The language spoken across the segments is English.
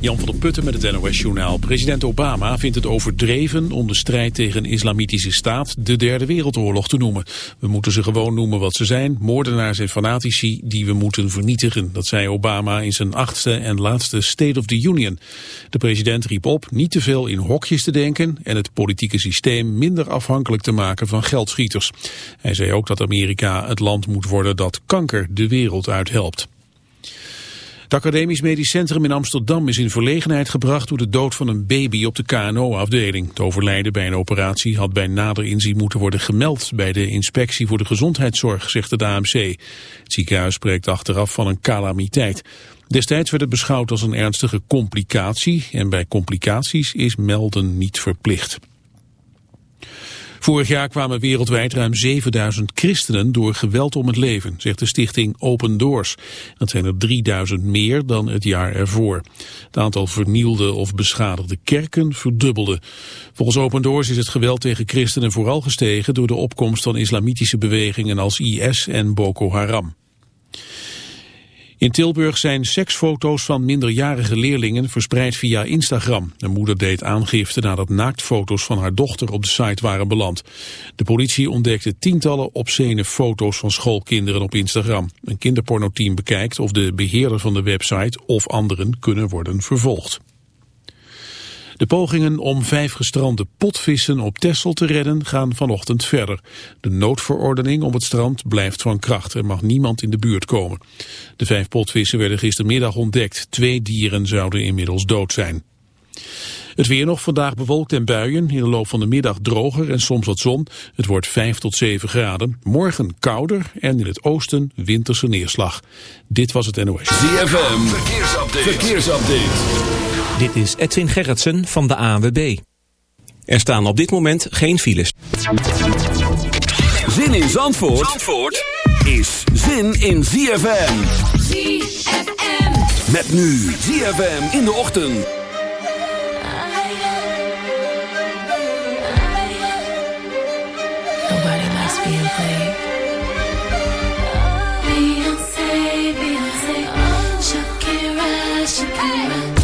Jan van der Putten met het NOS-journaal. President Obama vindt het overdreven om de strijd tegen islamitische staat de derde wereldoorlog te noemen. We moeten ze gewoon noemen wat ze zijn, moordenaars en fanatici die we moeten vernietigen. Dat zei Obama in zijn achtste en laatste State of the Union. De president riep op niet te veel in hokjes te denken en het politieke systeem minder afhankelijk te maken van geldschieters. Hij zei ook dat Amerika het land moet worden dat kanker de wereld uithelpt. Het Academisch Medisch Centrum in Amsterdam is in verlegenheid gebracht door de dood van een baby op de KNO-afdeling. Het overlijden bij een operatie had bij nader inzien moeten worden gemeld bij de Inspectie voor de Gezondheidszorg, zegt de AMC. Het ziekenhuis spreekt achteraf van een calamiteit. Destijds werd het beschouwd als een ernstige complicatie en bij complicaties is melden niet verplicht. Vorig jaar kwamen wereldwijd ruim 7000 christenen door geweld om het leven, zegt de stichting Open Doors. Dat zijn er 3000 meer dan het jaar ervoor. Het aantal vernielde of beschadigde kerken verdubbelde. Volgens Open Doors is het geweld tegen christenen vooral gestegen door de opkomst van islamitische bewegingen als IS en Boko Haram. In Tilburg zijn seksfoto's van minderjarige leerlingen verspreid via Instagram. De moeder deed aangifte nadat naaktfoto's van haar dochter op de site waren beland. De politie ontdekte tientallen obscene foto's van schoolkinderen op Instagram. Een kinderpornoteam bekijkt of de beheerder van de website of anderen kunnen worden vervolgd. De pogingen om vijf gestrande potvissen op Texel te redden gaan vanochtend verder. De noodverordening om het strand blijft van kracht. Er mag niemand in de buurt komen. De vijf potvissen werden gistermiddag ontdekt. Twee dieren zouden inmiddels dood zijn. Het weer nog vandaag bewolkt en buien. In de loop van de middag droger en soms wat zon. Het wordt 5 tot 7 graden. Morgen kouder en in het oosten winterse neerslag. Dit was het NOS. ZFM, verkeersupdate. verkeersupdate. Dit is Edwin Gerritsen van de ANWB. Er staan op dit moment geen files. Zin in Zandvoort, Zandvoort is zin in ZFM. ZFM. Met nu ZFM in de ochtend. Beyonce, Beyonce, Shakira, Shakira. He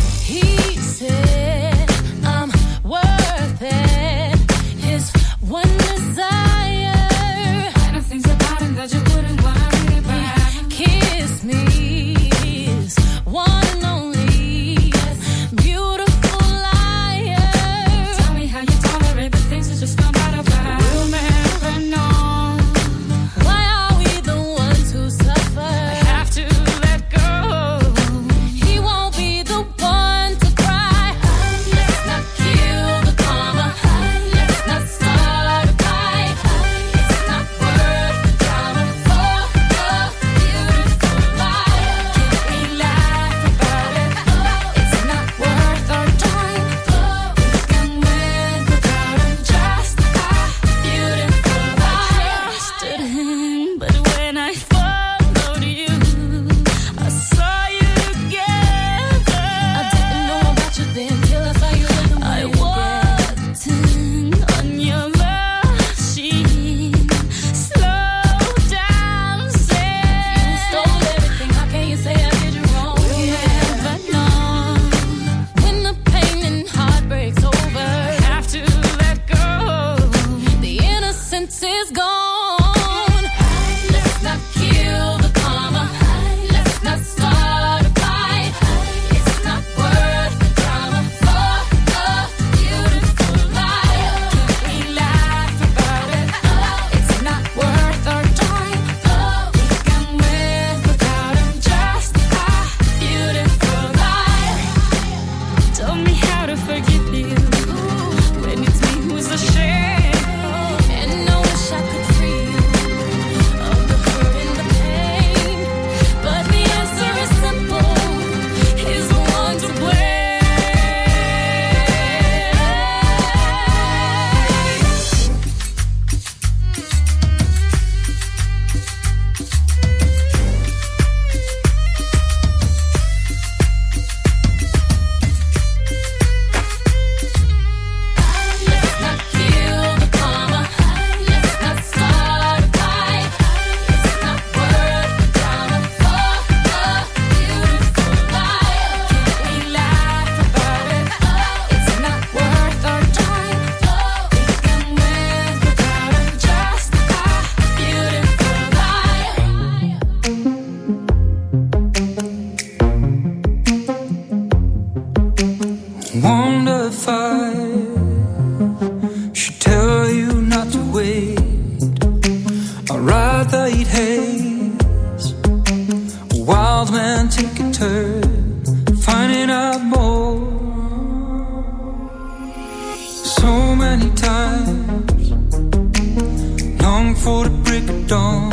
before the break of dawn.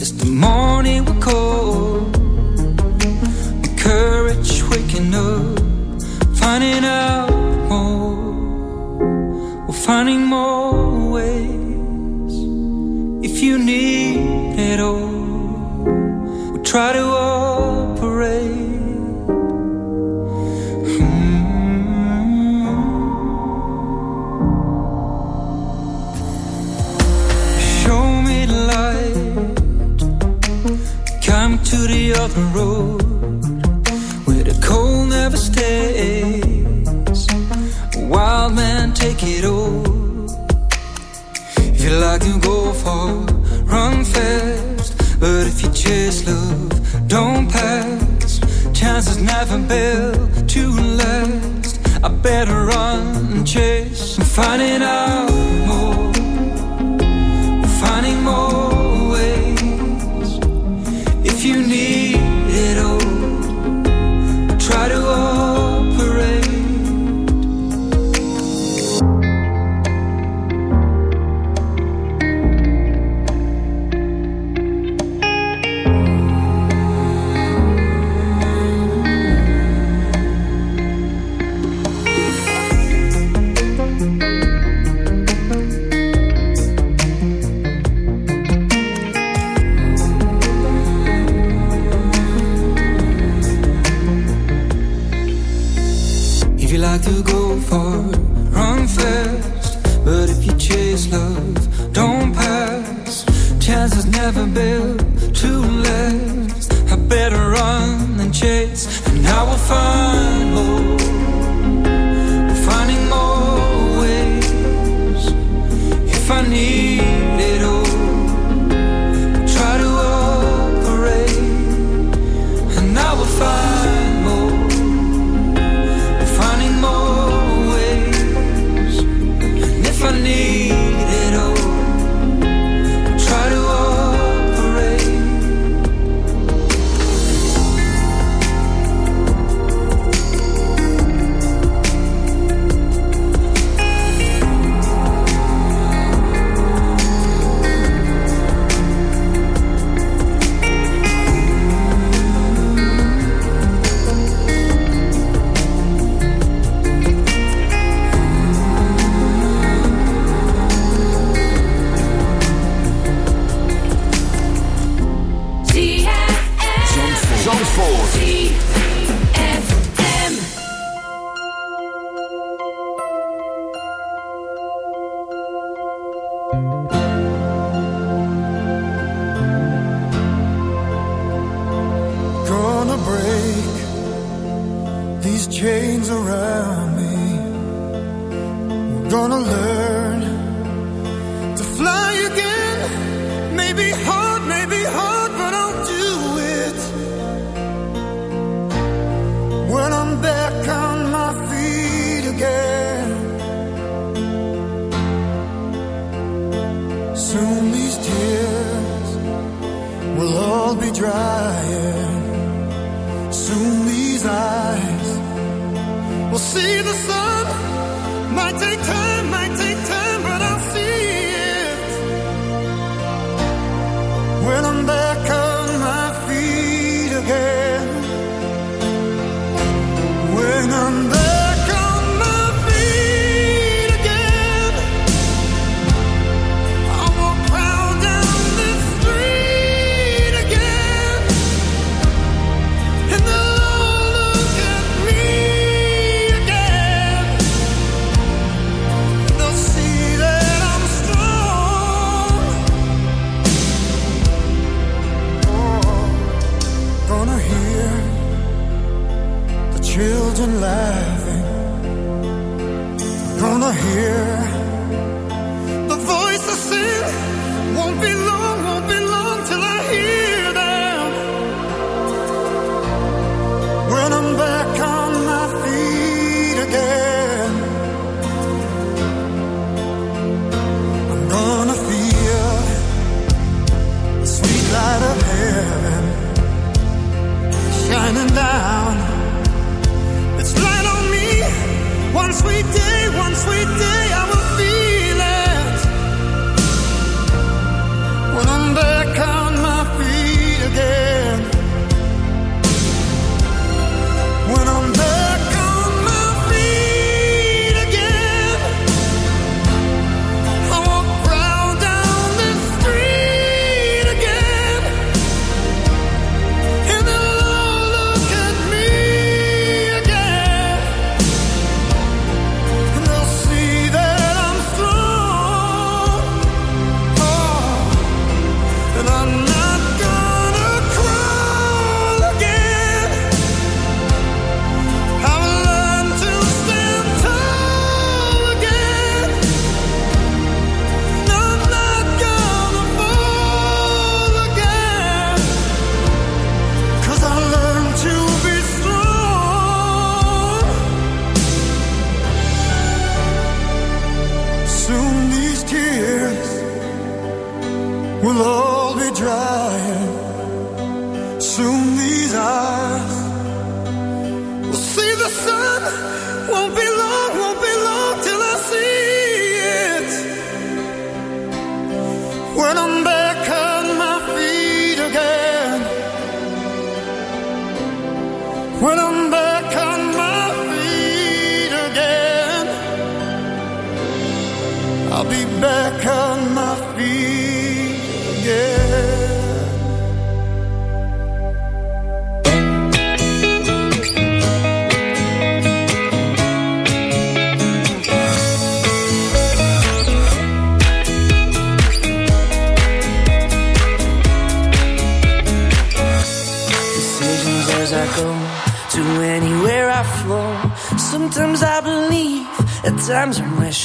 It's the morning we call. The courage waking up, finding out more. We're finding more ways. If you need it all, we try to. finding out chase, and I will find hope.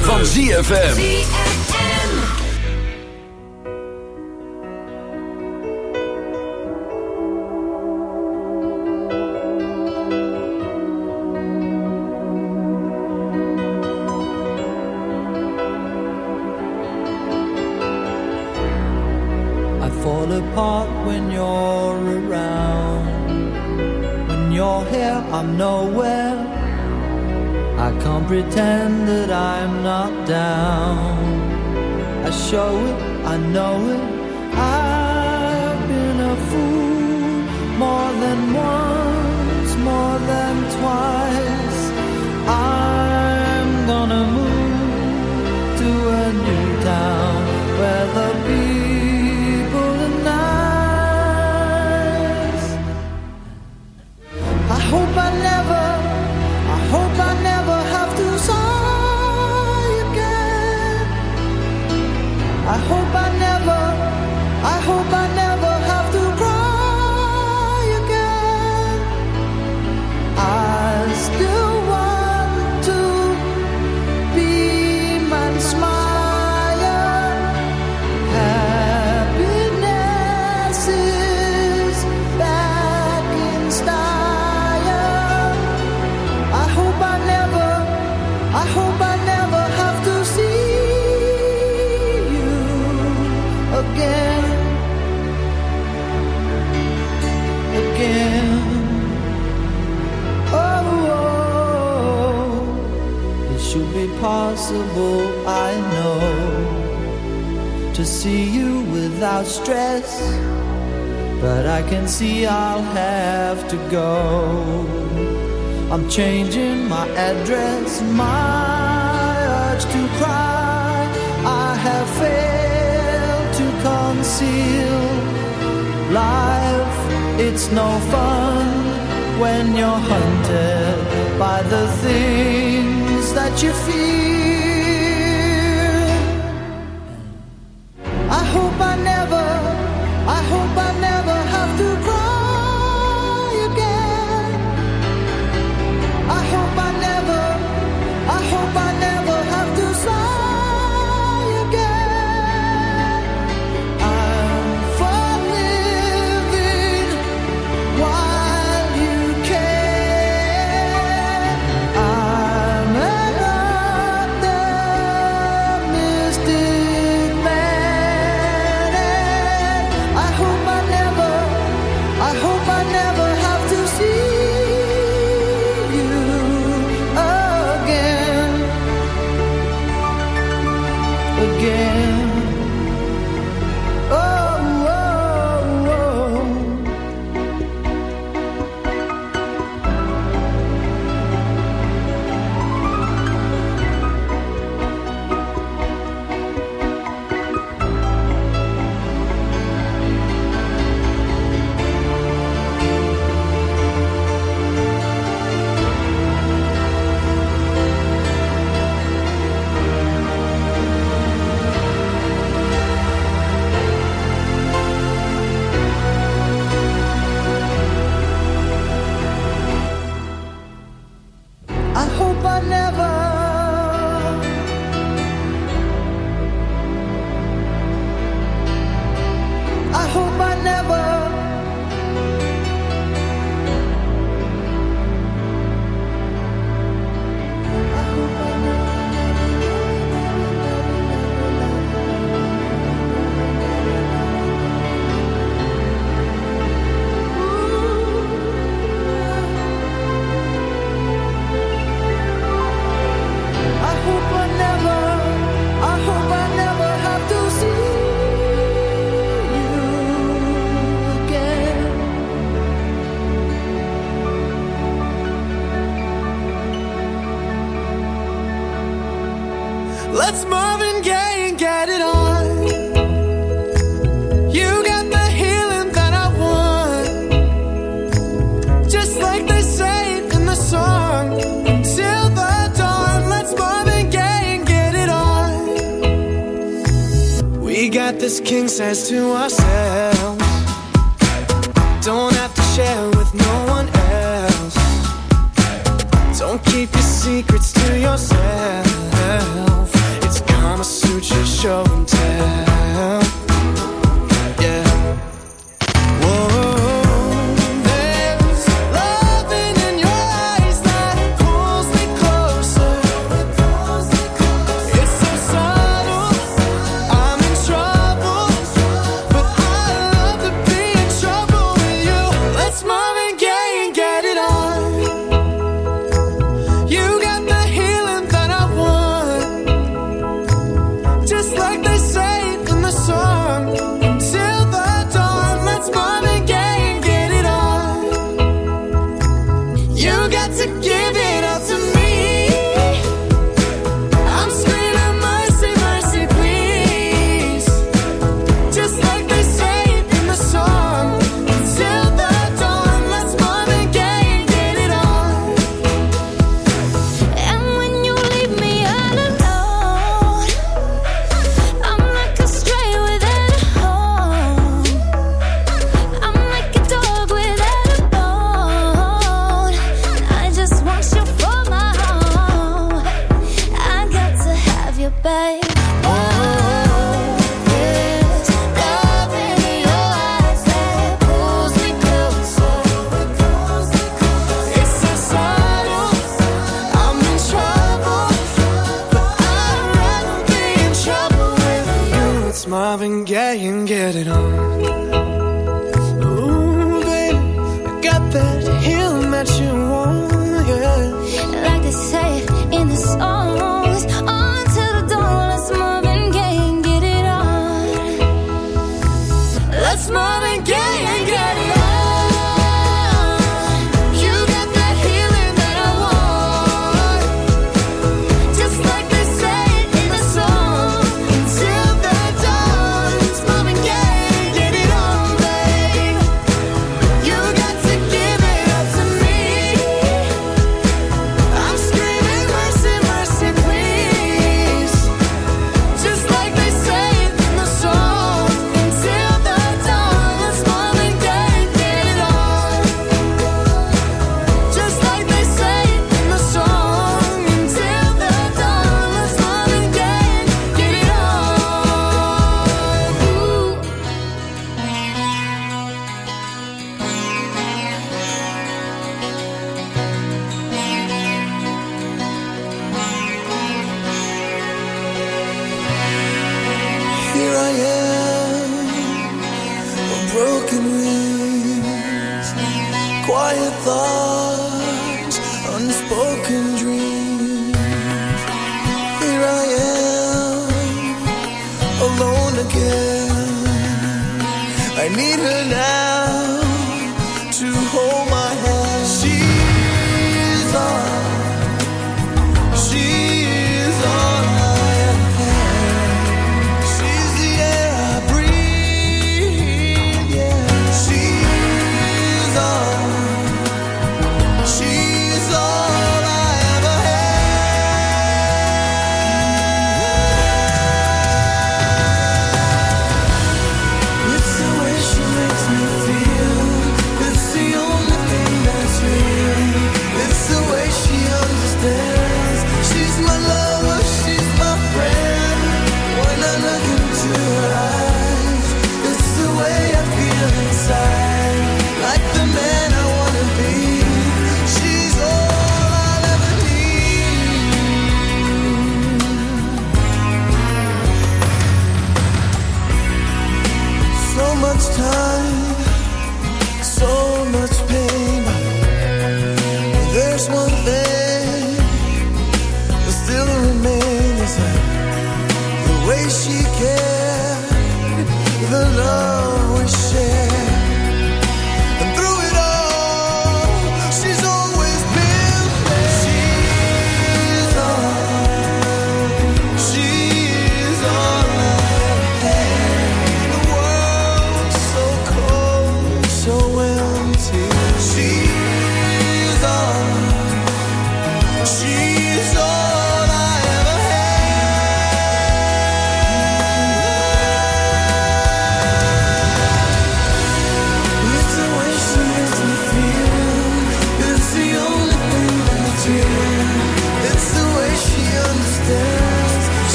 Van ZFM. fancy I'll have to go. I'm changing my address, my urge to cry. I have failed to conceal life. It's no fun when you're hunted by the things that you fear. I hope I never, I hope.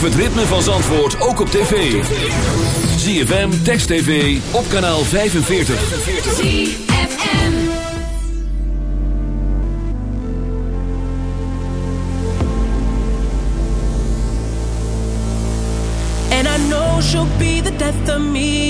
Beleef het ritme van Zandvoort ook op tv. ZFM, Text TV, op kanaal 45. ZFM And I know she'll be the death of me.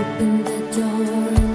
Open the door.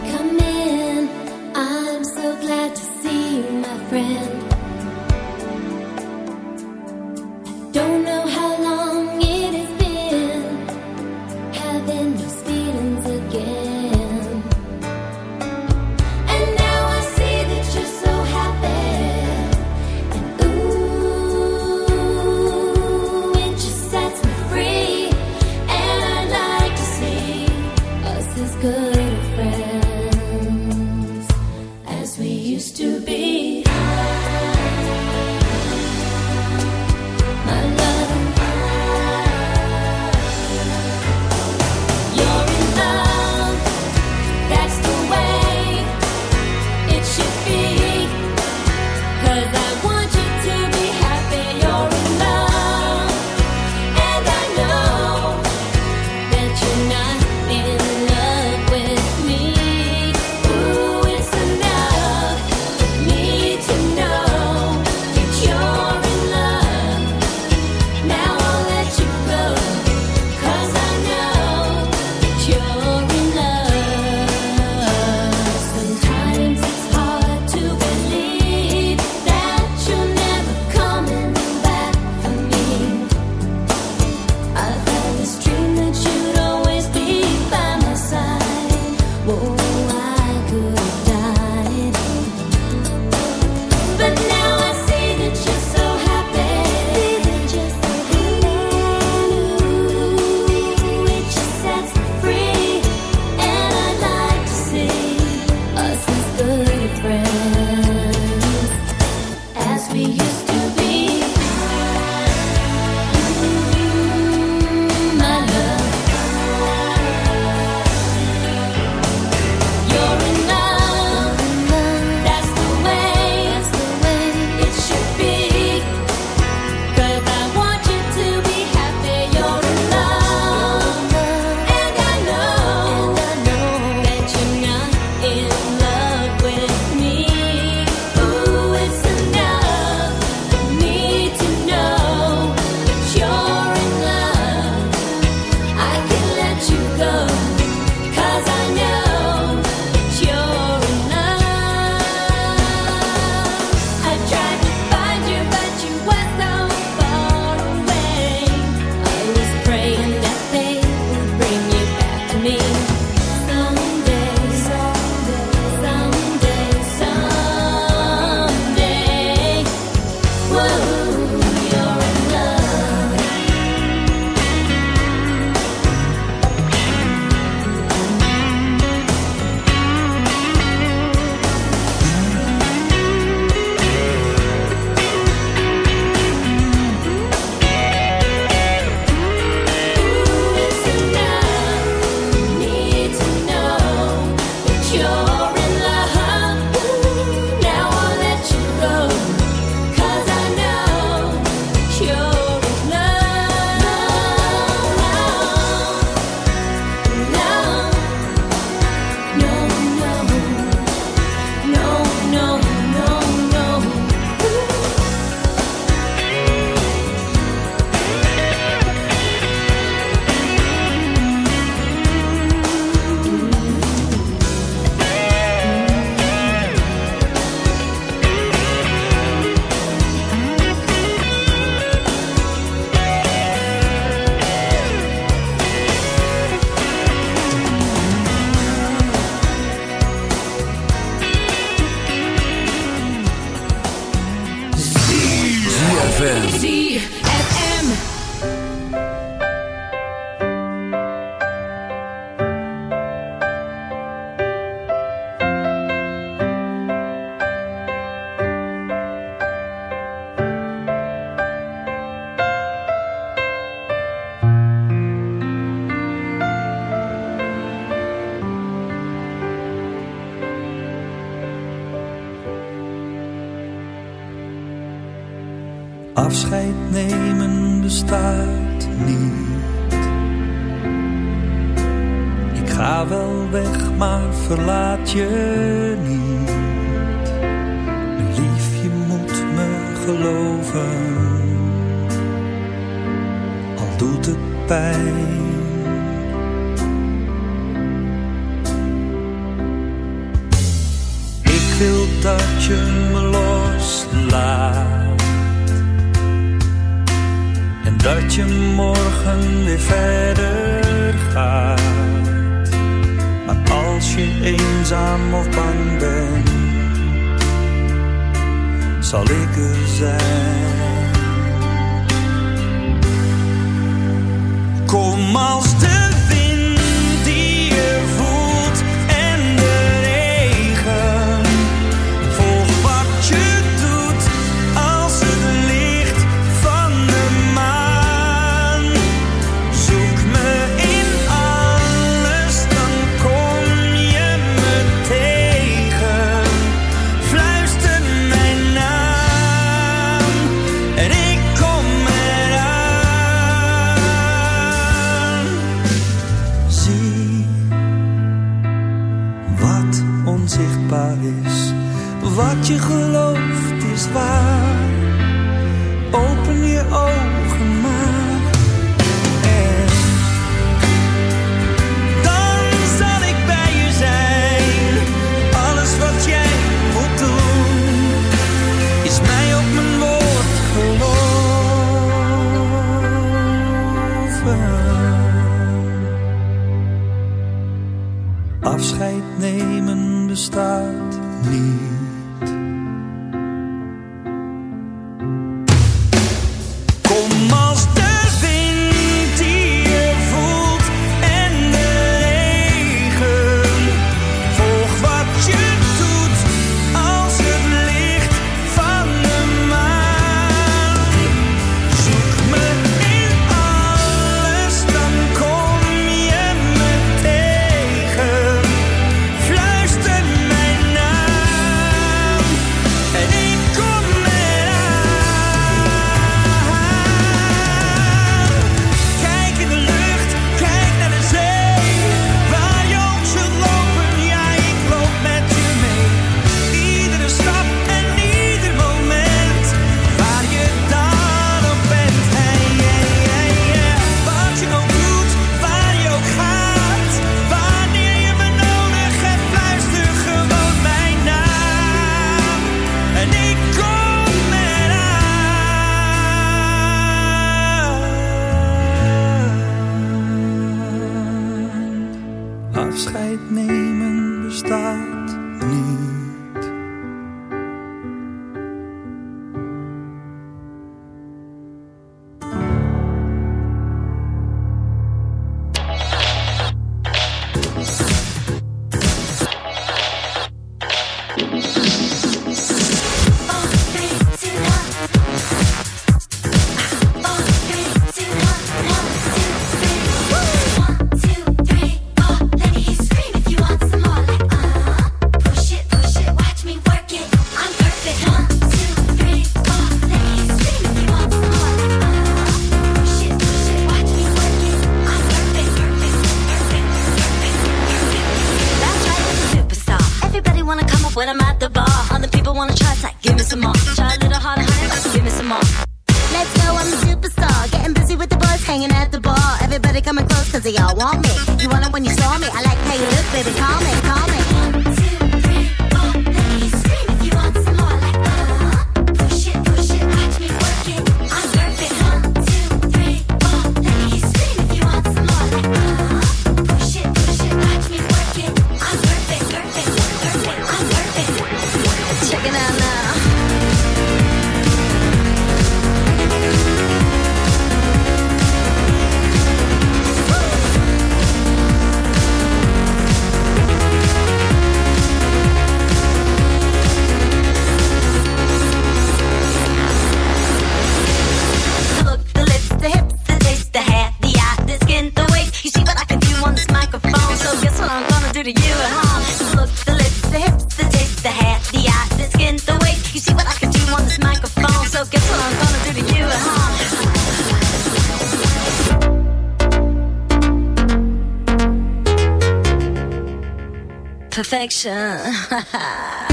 Perfection.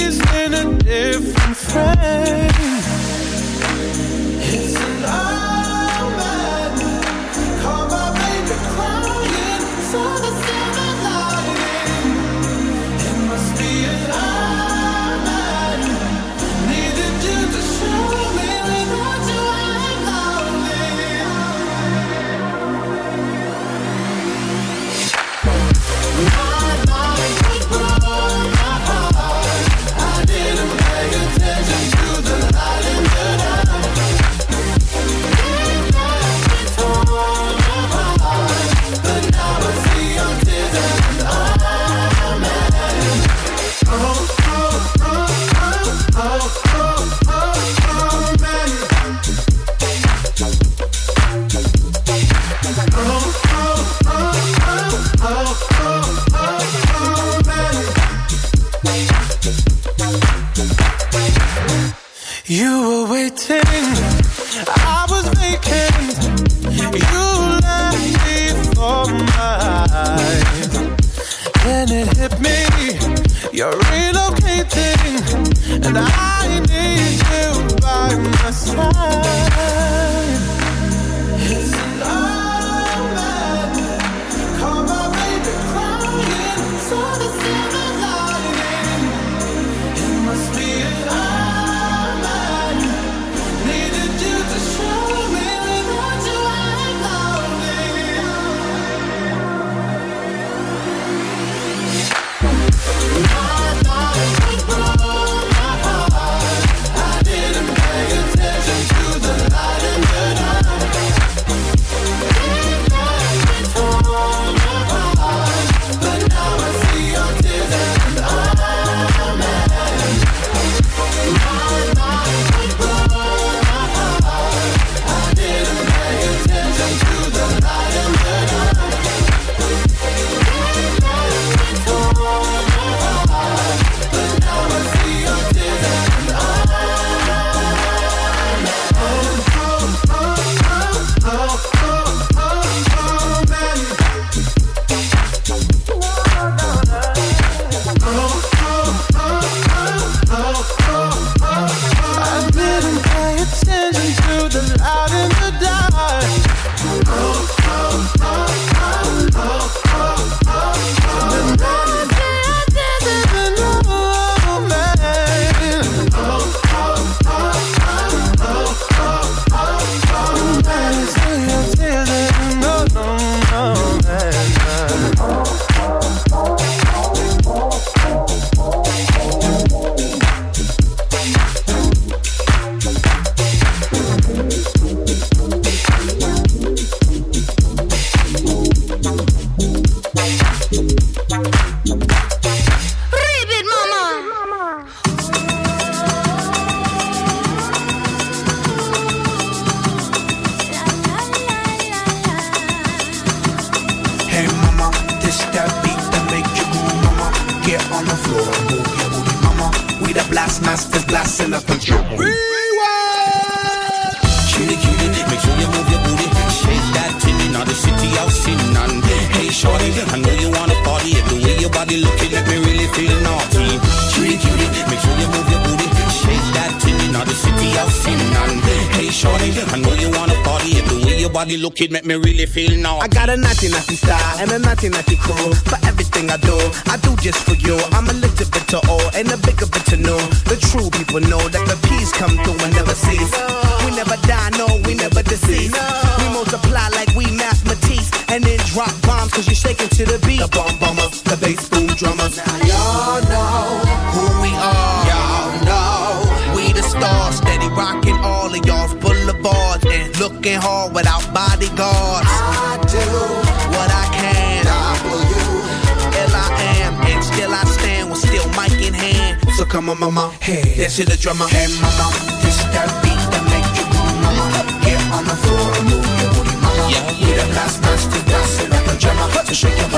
is in a different frame. body looking make me really feel now. I got a naughty naughty style and a naughty naughty crew. For everything I do, I do just for you. I'm a little bit to old and a bigger bit to know. The true people know that the peace come through and never cease. We never die, no, we never deceive. We multiply like we mathematics and then drop bombs cause you're shaking to the beat. The bomb bomber, the bass boom drummer. Now y'all know. working hard without bodyguards. I do what I can. W. L I am, and still I stand with still mic in hand. So come on, mama, hey, this is the drummer. Hey, mama, this that beat that make you move, mama. Get on the floor and move your booty, mama. Yeah, yeah. Need a blast, blast, blast, like a drummer to shake your body.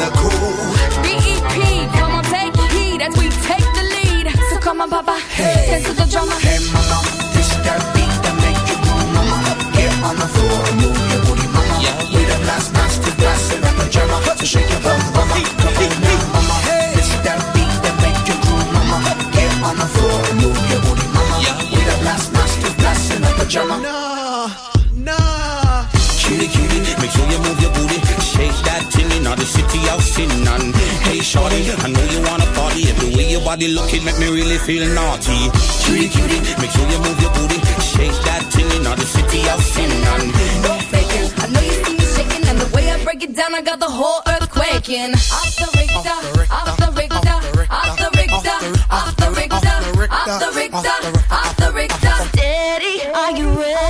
the cool. BEP, come on, take heed as we take the lead. So come on, Papa, dance to the drummer. Hey mama, this that beat that make you move, mama. Get on the floor and move your booty, mama. We the blast master, blast in a pajama. So shake your bum, body looking make me really feel naughty. Cutie, cutie, make sure you move your booty. Shake that thing in the city of sin. And No faking. I know you see me shaking, and the way I break it down, I got the whole earth quaking. Off the Richter, off the Richter, off the Richter, off the Richter, off the Richter, off the Richter. Steady, are you ready?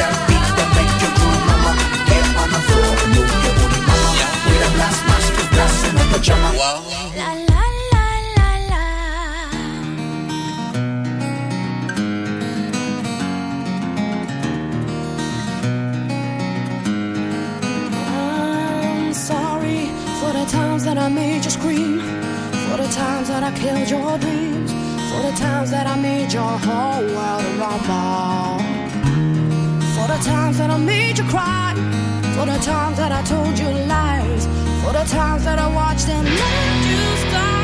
that beat that make you groove, mama. Get on the floor move your booty, mama. We the blast master, blast in a pajama. La la la la la. I'm sorry for the times that I made you scream, for the times that I killed your dreams, for the times that I made your whole world a rumble, for the times that I made you cry, for the times that I told you lies, for the times that I watched and let you stumble.